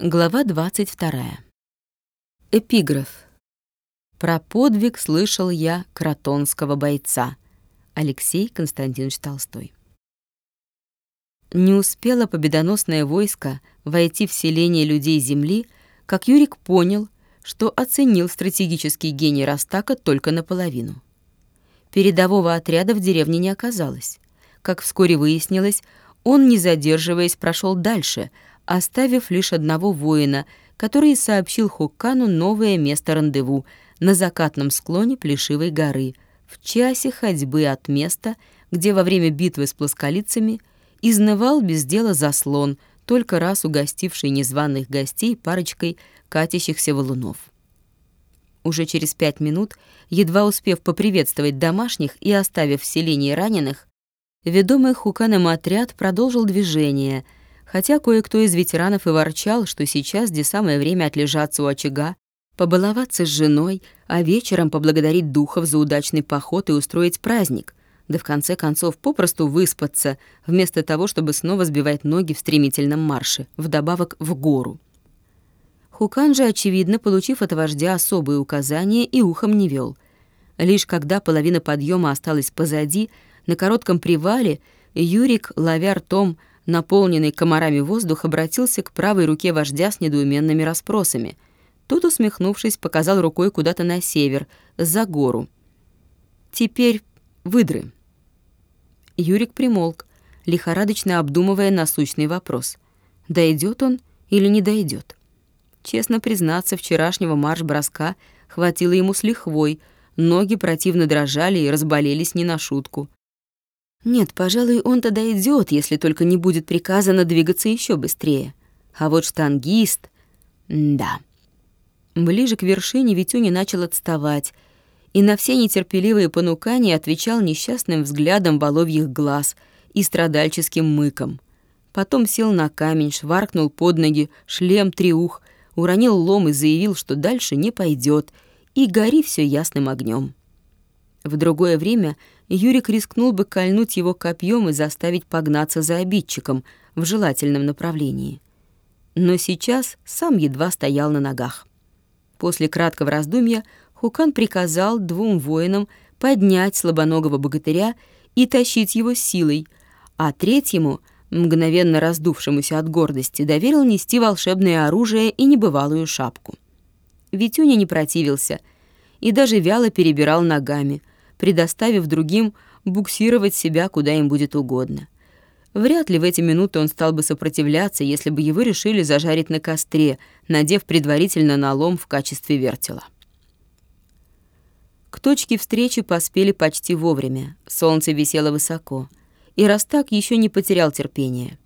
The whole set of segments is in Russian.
Глава 22. Эпиграф. Про подвиг слышал я кротонского бойца. Алексей Константинович Толстой. Не успело победоносное войско войти в селение людей земли, как Юрик понял, что оценил стратегический гений Растака только наполовину. Передового отряда в деревне не оказалось. Как вскоре выяснилось, он, не задерживаясь, прошел дальше — оставив лишь одного воина, который сообщил Хукану новое место рандеву на закатном склоне Плешивой горы, в часе ходьбы от места, где во время битвы с плосколицами изнывал без дела заслон, только раз угостивший незваных гостей парочкой катящихся валунов. Уже через пять минут, едва успев поприветствовать домашних и оставив в селении раненых, ведомый Хуканом отряд продолжил движение — хотя кое-кто из ветеранов и ворчал, что сейчас где самое время отлежаться у очага, побаловаться с женой, а вечером поблагодарить духов за удачный поход и устроить праздник, да в конце концов попросту выспаться, вместо того, чтобы снова сбивать ноги в стремительном марше, вдобавок в гору. Хукан же, очевидно, получив от вождя особые указания, и ухом не вел. Лишь когда половина подъема осталась позади, на коротком привале Юрик, ловя ртом наполненный комарами воздух обратился к правой руке вождя с недоуменными расспросами. Тот, усмехнувшись, показал рукой куда-то на север, за гору. «Теперь выдры». Юрик примолк, лихорадочно обдумывая насущный вопрос. Дойдет он или не дойдет? Честно признаться, вчерашнего марш-броска хватило ему с лихвой, ноги противно дрожали и разболелись не на шутку. Нет, пожалуй, он-то дойдет, если только не будет приказано двигаться еще быстрее. А вот штангист... да. Ближе к вершине Витюня начал отставать, и на все нетерпеливые понукания отвечал несчастным взглядом воловьих глаз и страдальческим мыком. Потом сел на камень, шваркнул под ноги, шлем триух, уронил лом и заявил, что дальше не пойдет, и гори все ясным огнем. В другое время Юрик рискнул бы кольнуть его копьем и заставить погнаться за обидчиком в желательном направлении. Но сейчас сам едва стоял на ногах. После краткого раздумья Хукан приказал двум воинам поднять слабоногого богатыря и тащить его силой, а третьему, мгновенно раздувшемуся от гордости, доверил нести волшебное оружие и небывалую шапку. Витюня не противился и даже вяло перебирал ногами, предоставив другим буксировать себя куда им будет угодно. Вряд ли в эти минуты он стал бы сопротивляться, если бы его решили зажарить на костре, надев предварительно налом в качестве вертела. К точке встречи поспели почти вовремя. Солнце висело высоко, и Растак еще не потерял терпения.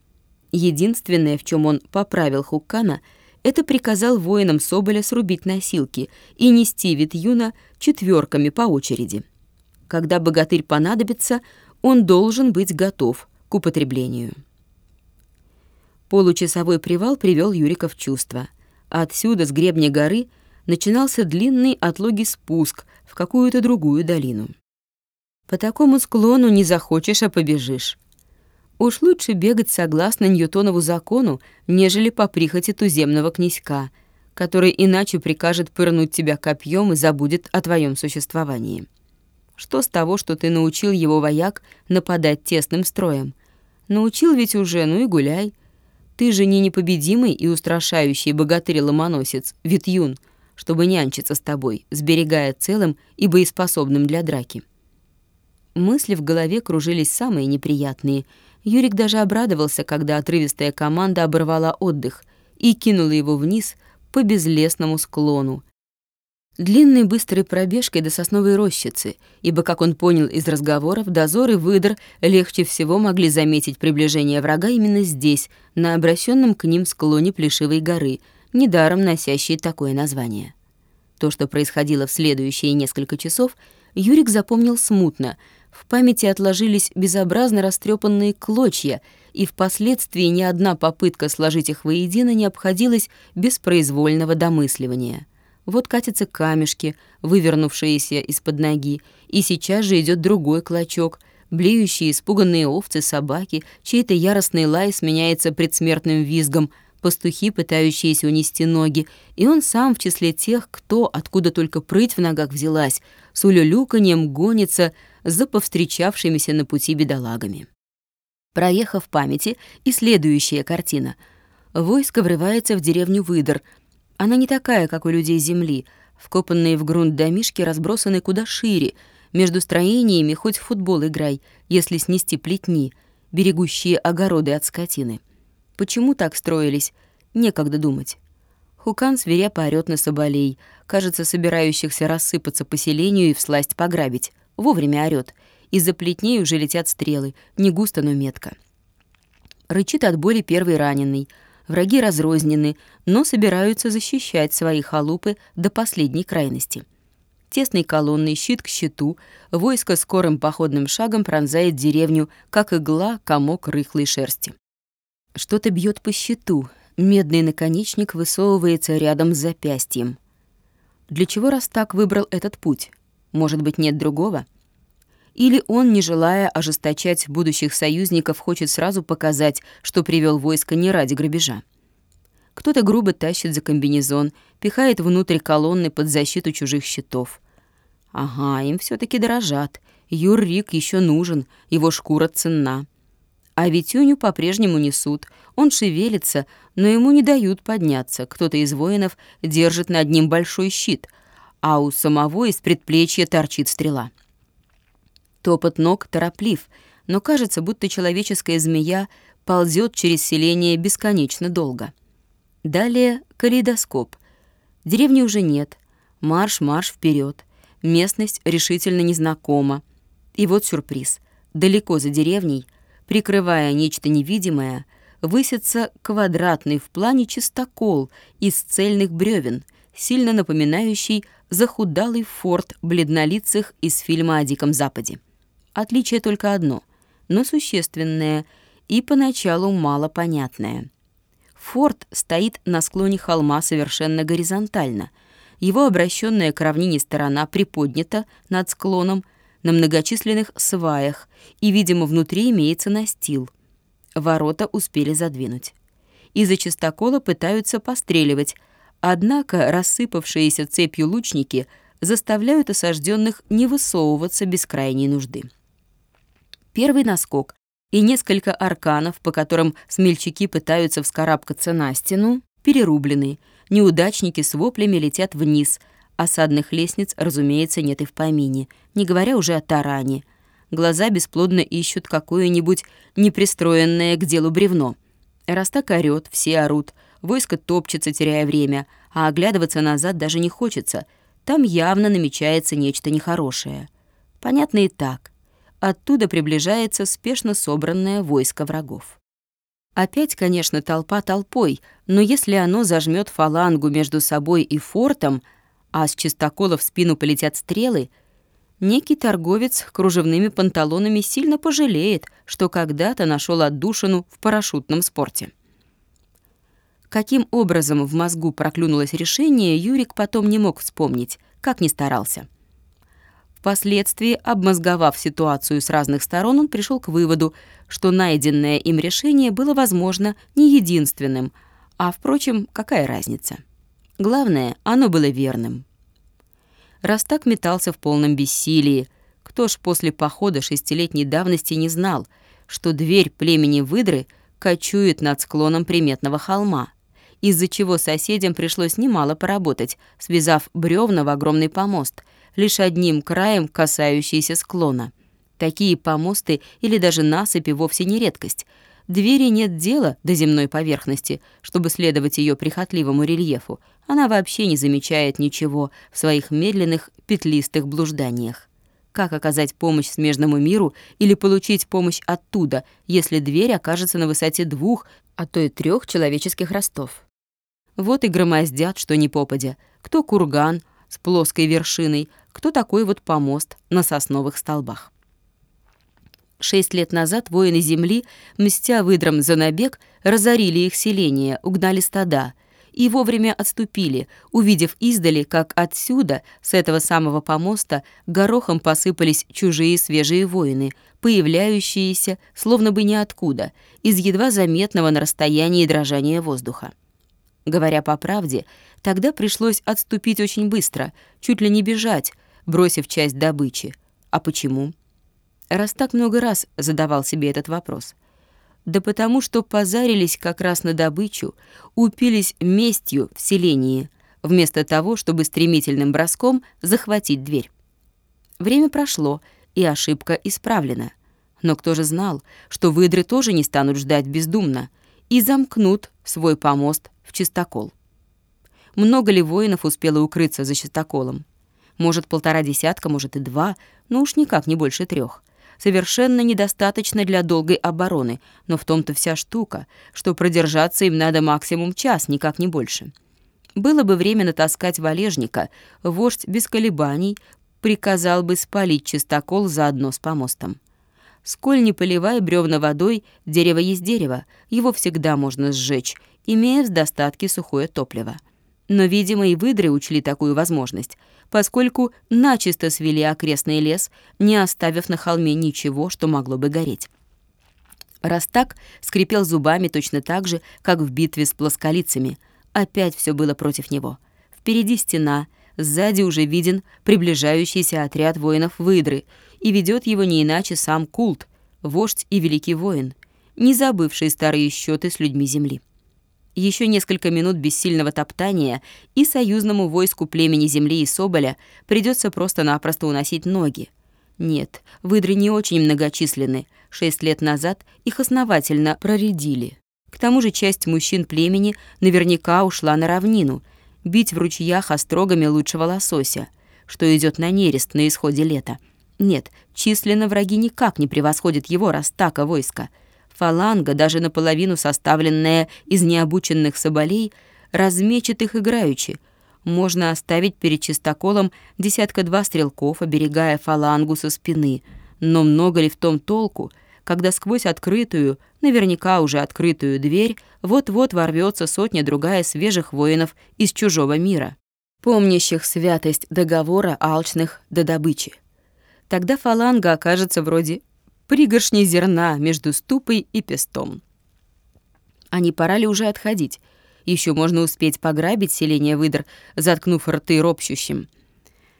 Единственное, в чем он поправил Хуккана, это приказал воинам Соболя срубить носилки и нести Витюна четверками по очереди. Когда богатырь понадобится, он должен быть готов к употреблению. Получасовой привал привел Юрика в чувство. Отсюда, с гребня горы, начинался длинный отлогий спуск в какую-то другую долину. По такому склону не захочешь, а побежишь. Уж лучше бегать согласно Ньютонову закону, нежели по прихоти туземного князька, который иначе прикажет пырнуть тебя копьем и забудет о твоем существовании. Что с того, что ты научил его вояк нападать тесным строем? Научил ведь уже, ну и гуляй. Ты же не непобедимый и устрашающий богатырь-ломоносец, Витюн, чтобы нянчиться с тобой, сберегая целым и боеспособным для драки. Мысли в голове кружились самые неприятные. Юрик даже обрадовался, когда отрывистая команда оборвала отдых и кинула его вниз по безлесному склону, длинной быстрой пробежкой до сосновой рощицы, ибо, как он понял из разговоров, дозор и выдр легче всего могли заметить приближение врага именно здесь, на обращенном к ним склоне Плешивой горы, недаром носящей такое название. То, что происходило в следующие несколько часов, Юрик запомнил смутно. В памяти отложились безобразно растрепанные клочья, и впоследствии ни одна попытка сложить их воедино не обходилась без произвольного домысливания — вот катятся камешки, вывернувшиеся из-под ноги, и сейчас же идет другой клочок, блеющие испуганные овцы, собаки, чей-то яростный лай сменяется предсмертным визгом, пастухи, пытающиеся унести ноги, и он сам в числе тех, кто, откуда только прыть в ногах взялась, с улюлюканьем гонится за повстречавшимися на пути бедолагами. Проехав памяти, и следующая картина. Войско врывается в деревню Выдор. Она не такая, как у людей земли. Вкопанные в грунт домишки разбросаны куда шире. Между строениями хоть в футбол играй, если снести плетни, берегущие огороды от скотины. Почему так строились? Некогда думать. Хукан свирепо орёт на соболей, кажется, собирающихся рассыпаться по селению и всласть пограбить. Вовремя орёт. Из-за плетней уже летят стрелы, не густо, но метко. Рычит от боли первый раненый. Враги разрознены, но собираются защищать свои халупы до последней крайности. Тесной колонной, щит к щиту, войско скорым походным шагом пронзает деревню, как игла комок рыхлой шерсти. Что-то бьет по щиту, медный наконечник высовывается рядом с запястьем. Для чего раз так выбрал этот путь? Может быть, нет другого? Или он, не желая ожесточать будущих союзников, хочет сразу показать, что привел войско не ради грабежа? Кто-то грубо тащит за комбинезон, пихает внутрь колонны под защиту чужих щитов. Ага, им все таки дорожат. Юррик еще нужен, его шкура ценна. А Витюню по-прежнему несут. Он шевелится, но ему не дают подняться. Кто-то из воинов держит над ним большой щит, а у самого из предплечья торчит стрела. Топот ног тороплив, но кажется, будто человеческая змея ползет через селение бесконечно долго. Далее калейдоскоп. Деревни уже нет. Марш-марш вперед. Местность решительно незнакома. И вот сюрприз. Далеко за деревней — Прикрывая нечто невидимое, высится квадратный в плане чистокол из цельных бревен, сильно напоминающий захудалый форт бледнолицых из фильма о Диком Западе. Отличие только одно, но существенное и поначалу мало понятное. Форт стоит на склоне холма совершенно горизонтально. Его обращенная к равнине сторона приподнята над склоном на многочисленных сваях, и, видимо, внутри имеется настил. Ворота успели задвинуть. Из-за чистокола пытаются постреливать, однако рассыпавшиеся цепью лучники заставляют осажденных не высовываться без крайней нужды. Первый наскок и несколько арканов, по которым смельчаки пытаются вскарабкаться на стену, перерублены. Неудачники с воплями летят вниз — Осадных лестниц, разумеется, нет и в помине, не говоря уже о таране. Глаза бесплодно ищут какое-нибудь непристроенное к делу бревно. Раз так орёт, все орут, войско топчется, теряя время, а оглядываться назад даже не хочется. Там явно намечается нечто нехорошее. Понятно и так. Оттуда приближается спешно собранное войско врагов. Опять, конечно, толпа толпой, но если оно зажмет фалангу между собой и фортом, а с чистокола в спину полетят стрелы, некий торговец кружевными панталонами сильно пожалеет, что когда-то нашел отдушину в парашютном спорте. Каким образом в мозгу проклюнулось решение, Юрик потом не мог вспомнить, как ни старался. Впоследствии, обмозговав ситуацию с разных сторон, он пришел к выводу, что найденное им решение было, возможно, не единственным, а, впрочем, какая разница? Главное, оно было верным. Раз так метался в полном бессилии, кто ж после похода шестилетней давности не знал, что дверь племени выдры кочует над склоном приметного холма, из-за чего соседям пришлось немало поработать, связав бревна в огромный помост, лишь одним краем касающийся склона. Такие помосты или даже насыпи вовсе не редкость — Двери нет дела до земной поверхности, чтобы следовать ее прихотливому рельефу. Она вообще не замечает ничего в своих медленных петлистых блужданиях. Как оказать помощь смежному миру или получить помощь оттуда, если дверь окажется на высоте двух, а то и трех человеческих ростов? Вот и громоздят, что ни попадя. Кто курган с плоской вершиной, кто такой вот помост на сосновых столбах. Шесть лет назад воины земли, мстя выдрам за набег, разорили их селение, угнали стада, и вовремя отступили, увидев издали, как отсюда, с этого самого помоста, горохом посыпались чужие свежие воины, появляющиеся, словно бы ниоткуда, из едва заметного на расстоянии дрожания воздуха. Говоря по правде, тогда пришлось отступить очень быстро, чуть ли не бежать, бросив часть добычи. А почему? Раз так много раз задавал себе этот вопрос. Да потому что позарились как раз на добычу, упились местью в селении, вместо того, чтобы стремительным броском захватить дверь. Время прошло, и ошибка исправлена. Но кто же знал, что выдры тоже не станут ждать бездумно и замкнут свой помост в чистокол? Много ли воинов успело укрыться за чистоколом? Может, полтора десятка, может и два, но уж никак не больше трех совершенно недостаточно для долгой обороны, но в том-то вся штука, что продержаться им надо максимум час, никак не больше. Было бы время натаскать валежника, вождь без колебаний приказал бы спалить чистокол заодно с помостом. Сколь не поливая бревна водой, дерево есть дерево, его всегда можно сжечь, имея в достатке сухое топливо. Но, видимо, и выдры учли такую возможность, поскольку начисто свели окрестный лес, не оставив на холме ничего, что могло бы гореть. Растак скрипел зубами точно так же, как в битве с плосколицами. Опять все было против него. Впереди стена, сзади уже виден приближающийся отряд воинов выдры, и ведет его не иначе сам культ, вождь и великий воин, не забывший старые счеты с людьми земли. Еще несколько минут бессильного топтания, и союзному войску племени Земли и Соболя придется просто-напросто уносить ноги. Нет, выдры не очень многочисленны. Шесть лет назад их основательно проредили. К тому же часть мужчин племени наверняка ушла на равнину, бить в ручьях острогами лучшего лосося, что идет на нерест на исходе лета. Нет, численно враги никак не превосходят его растака войска — Фаланга, даже наполовину составленная из необученных соболей, размечет их играючи. Можно оставить перед чистоколом десятка-два стрелков, оберегая фалангу со спины. Но много ли в том толку, когда сквозь открытую, наверняка уже открытую дверь, вот-вот ворвется сотня-другая свежих воинов из чужого мира, помнящих святость договора алчных до добычи. Тогда фаланга окажется вроде пригоршни зерна между ступой и пестом. А не пора ли уже отходить? Еще можно успеть пограбить селение выдр, заткнув рты ропщущим.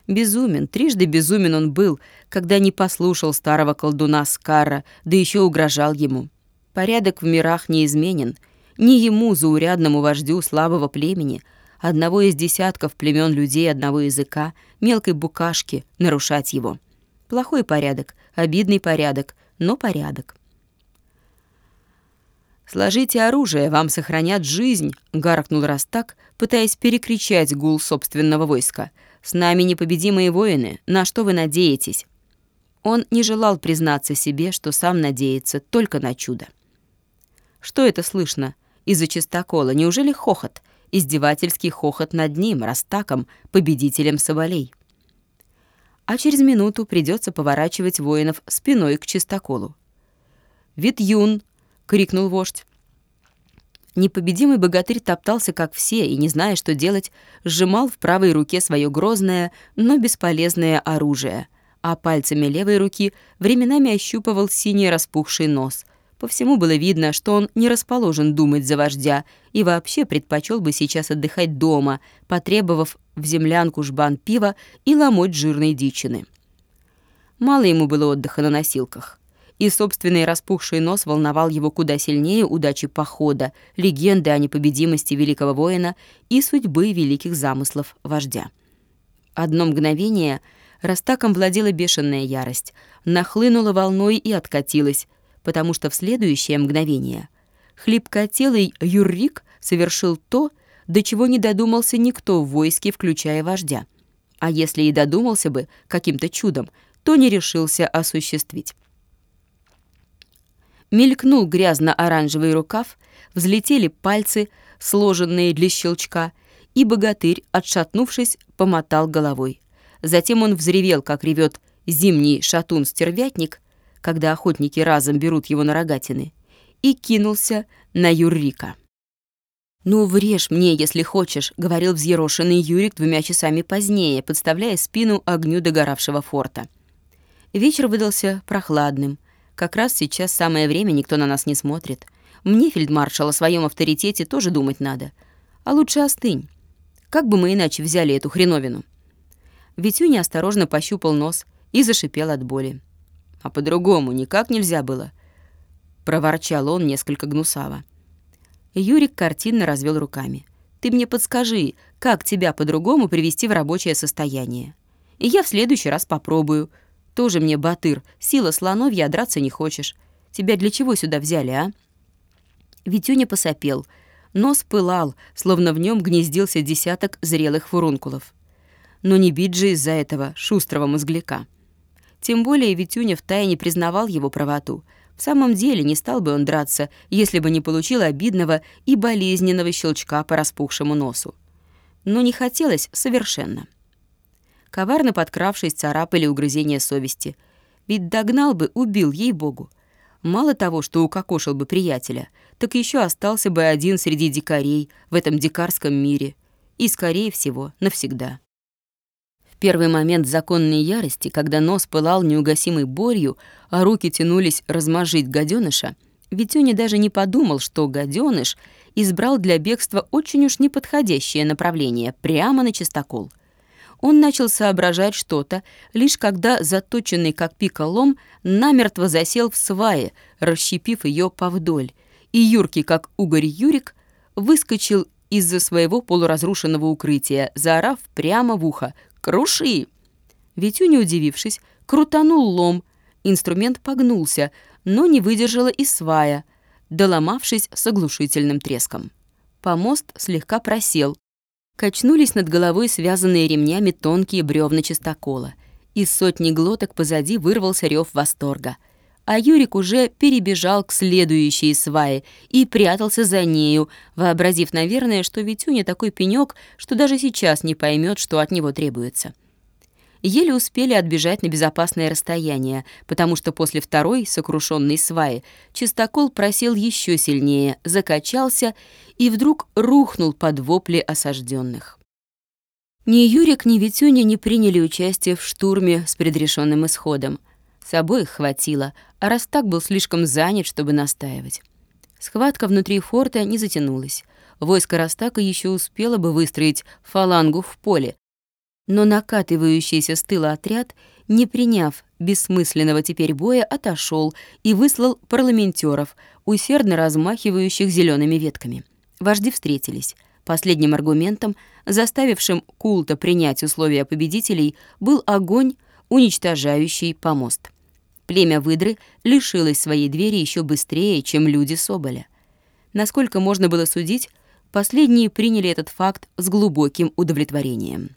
Безумен, трижды безумен он был, когда не послушал старого колдуна Скара, да еще угрожал ему. Порядок в мирах неизменен. Не ему, заурядному вождю слабого племени, одного из десятков племен людей одного языка, мелкой букашки, нарушать его. Плохой порядок, обидный порядок, но порядок. «Сложите оружие, вам сохранят жизнь», — гаркнул Растак, пытаясь перекричать гул собственного войска. «С нами непобедимые воины, на что вы надеетесь?» Он не желал признаться себе, что сам надеется только на чудо. Что это слышно? Из-за чистокола. Неужели хохот? Издевательский хохот над ним, Растаком, победителем Соболей а через минуту придется поворачивать воинов спиной к чистоколу. «Витюн!» — крикнул вождь. Непобедимый богатырь топтался, как все, и, не зная, что делать, сжимал в правой руке свое грозное, но бесполезное оружие, а пальцами левой руки временами ощупывал синий распухший нос. По всему было видно, что он не расположен думать за вождя и вообще предпочел бы сейчас отдыхать дома, потребовав в землянку жбан пива и ломоть жирной дичины. Мало ему было отдыха на носилках. И собственный распухший нос волновал его куда сильнее удачи похода, легенды о непобедимости великого воина и судьбы великих замыслов вождя. Одно мгновение Растаком владела бешеная ярость, нахлынула волной и откатилась, потому что в следующее мгновение хлипкотелый Юррик совершил то, до чего не додумался никто в войске, включая вождя. А если и додумался бы каким-то чудом, то не решился осуществить. Мелькнул грязно-оранжевый рукав, взлетели пальцы, сложенные для щелчка, и богатырь, отшатнувшись, помотал головой. Затем он взревел, как ревет зимний шатун-стервятник, когда охотники разом берут его на рогатины, и кинулся на Юррика. «Ну, врежь мне, если хочешь», — говорил взъерошенный Юрик двумя часами позднее, подставляя спину огню догоравшего форта. Вечер выдался прохладным. Как раз сейчас самое время, никто на нас не смотрит. Мне, фельдмаршал, о своем авторитете тоже думать надо. А лучше остынь. Как бы мы иначе взяли эту хреновину? Витюня осторожно пощупал нос и зашипел от боли. А по-другому никак нельзя было. Проворчал он несколько гнусаво. Юрик картинно развел руками. «Ты мне подскажи, как тебя по-другому привести в рабочее состояние? И я в следующий раз попробую. Тоже мне батыр, сила слоновья, а драться не хочешь. Тебя для чего сюда взяли, а?» Витюня посопел. Нос пылал, словно в нем гнездился десяток зрелых фурункулов. Но не бить же из-за этого шустрого мозгляка. Тем более Витюня втайне признавал его правоту. В самом деле не стал бы он драться, если бы не получил обидного и болезненного щелчка по распухшему носу. Но не хотелось совершенно. Коварно подкравшись, царапали угрызения совести. Ведь догнал бы, убил, ей-богу. Мало того, что укокошил бы приятеля, так еще остался бы один среди дикарей в этом дикарском мире. И, скорее всего, навсегда. Первый момент законной ярости, когда нос пылал неугасимой болью, а руки тянулись размажить гаденыша, Витюня даже не подумал, что гаденыш избрал для бегства очень уж неподходящее направление, прямо на чистокол — он начал соображать что-то, лишь когда заточенный как пика лом намертво засел в свае, расщепив ее повдоль, и Юркий, как угорь Юрик, выскочил из-за своего полуразрушенного укрытия, заорав прямо в ухо «Круши!». Витюня, удивившись, крутанул лом, инструмент погнулся, но не выдержала и свая, доломавшись с оглушительным треском. Помост слегка просел, Качнулись над головой связанные ремнями тонкие бревна чистокола. Из сотни глоток позади вырвался рев восторга. А Юрик уже перебежал к следующей свае и прятался за нею, вообразив, наверное, что Витюня такой пенёк, что даже сейчас не поймет, что от него требуется еле успели отбежать на безопасное расстояние, потому что после второй сокрушенной сваи чистокол просел еще сильнее, закачался и вдруг рухнул под вопли осажденных. Ни Юрик, ни Витюня не приняли участие в штурме с предрешенным исходом. С обоих хватило, а Растак был слишком занят, чтобы настаивать. Схватка внутри форта не затянулась. Войско Растака еще успело бы выстроить фалангу в поле, но накатывающийся с тыла отряд, не приняв бессмысленного теперь боя, отошел и выслал парламентеров, усердно размахивающих зелеными ветками. Вожди встретились. Последним аргументом, заставившим культа принять условия победителей, был огонь, уничтожающий помост. Племя выдры лишилось своей двери еще быстрее, чем люди Соболя. Насколько можно было судить, последние приняли этот факт с глубоким удовлетворением.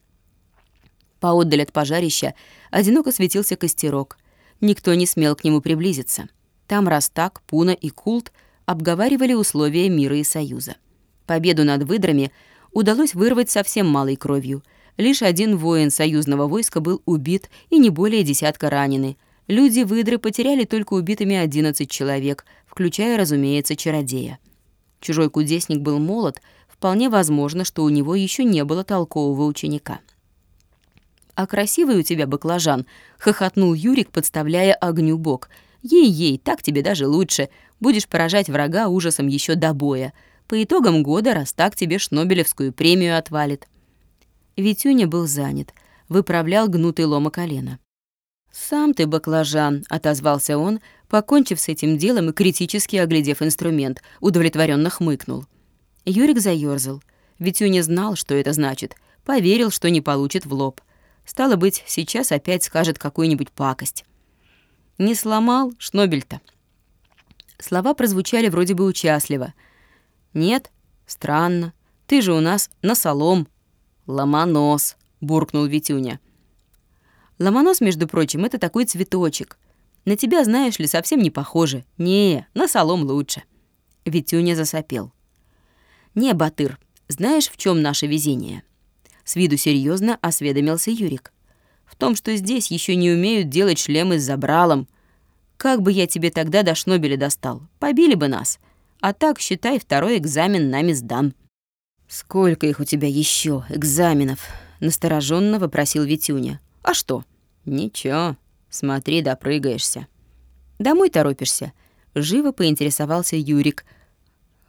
Поотдаль от пожарища одиноко светился костерок. Никто не смел к нему приблизиться. Там Растак, Пуна и Култ обговаривали условия мира и союза. Победу над выдрами удалось вырвать совсем малой кровью. Лишь один воин союзного войска был убит и не более десятка ранены. Люди выдры потеряли только убитыми 11 человек, включая, разумеется, чародея. Чужой кудесник был молод, вполне возможно, что у него еще не было толкового ученика. «А красивый у тебя баклажан», — хохотнул Юрик, подставляя огню бок. «Ей-ей, так тебе даже лучше. Будешь поражать врага ужасом еще до боя. По итогам года раз так тебе Шнобелевскую премию отвалит». Витюня был занят, выправлял гнутый лома колено. «Сам ты баклажан», — отозвался он, покончив с этим делом и критически оглядев инструмент, удовлетворенно хмыкнул. Юрик заёрзал. Витюня знал, что это значит, поверил, что не получит в лоб. Стало быть, сейчас опять скажет какую-нибудь пакость. Не сломал Шнобель-то. Слова прозвучали вроде бы участливо. «Нет, странно. Ты же у нас на солом». «Ломонос», — буркнул Витюня. «Ломонос, между прочим, это такой цветочек. На тебя, знаешь ли, совсем не похоже. Не, на солом лучше». Витюня засопел. «Не, Батыр, знаешь, в чем наше везение?» С виду серьезно осведомился Юрик. В том, что здесь еще не умеют делать шлемы с забралом. Как бы я тебе тогда до Шнобеля достал? Побили бы нас. А так, считай, второй экзамен нами сдан. «Сколько их у тебя еще экзаменов?» — настороженно вопросил Витюня. «А что?» «Ничего, смотри, допрыгаешься». «Домой торопишься?» — живо поинтересовался Юрик.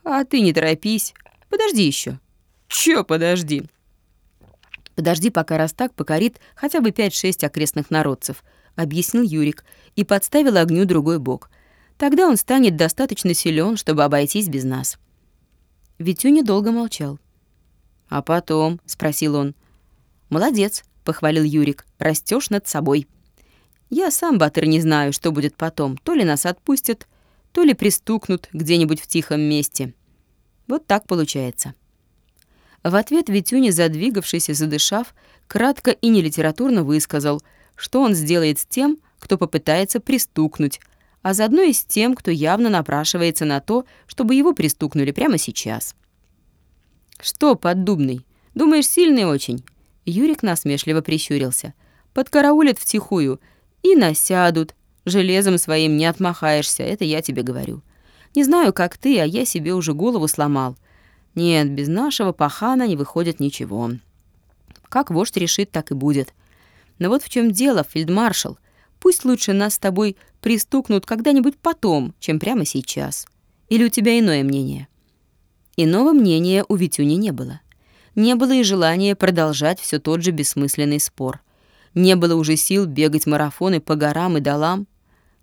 «А ты не торопись, подожди еще. «Чё подожди?» «Подожди, пока Растак покорит хотя бы пять-шесть окрестных народцев», — объяснил Юрик и подставил огню другой бок. «Тогда он станет достаточно силен, чтобы обойтись без нас». Витюня долго молчал. «А потом?» — спросил он. «Молодец», — похвалил Юрик, — «растёшь над собой». «Я сам, Батыр, не знаю, что будет потом. То ли нас отпустят, то ли пристукнут где-нибудь в тихом месте. Вот так получается». В ответ Витюня, задвигавшись и задышав, кратко и нелитературно высказал, что он сделает с тем, кто попытается пристукнуть, а заодно и с тем, кто явно напрашивается на то, чтобы его пристукнули прямо сейчас. «Что, поддубный, думаешь, сильный очень?» Юрик насмешливо прищурился. «Подкараулят втихую и насядут. Железом своим не отмахаешься, это я тебе говорю. Не знаю, как ты, а я себе уже голову сломал. Нет, без нашего пахана не выходит ничего. Как вождь решит, так и будет. Но вот в чем дело, фельдмаршал. Пусть лучше нас с тобой пристукнут когда-нибудь потом, чем прямо сейчас. Или у тебя иное мнение?» Иного мнения у Витюни не было. Не было и желания продолжать все тот же бессмысленный спор. Не было уже сил бегать марафоны по горам и долам,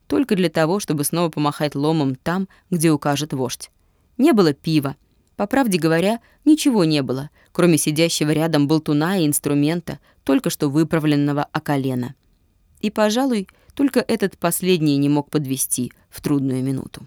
только для того, чтобы снова помахать ломом там, где укажет вождь. Не было пива. По правде говоря, ничего не было, кроме сидящего рядом болтуна и инструмента, только что выправленного о колено. И, пожалуй, только этот последний не мог подвести в трудную минуту.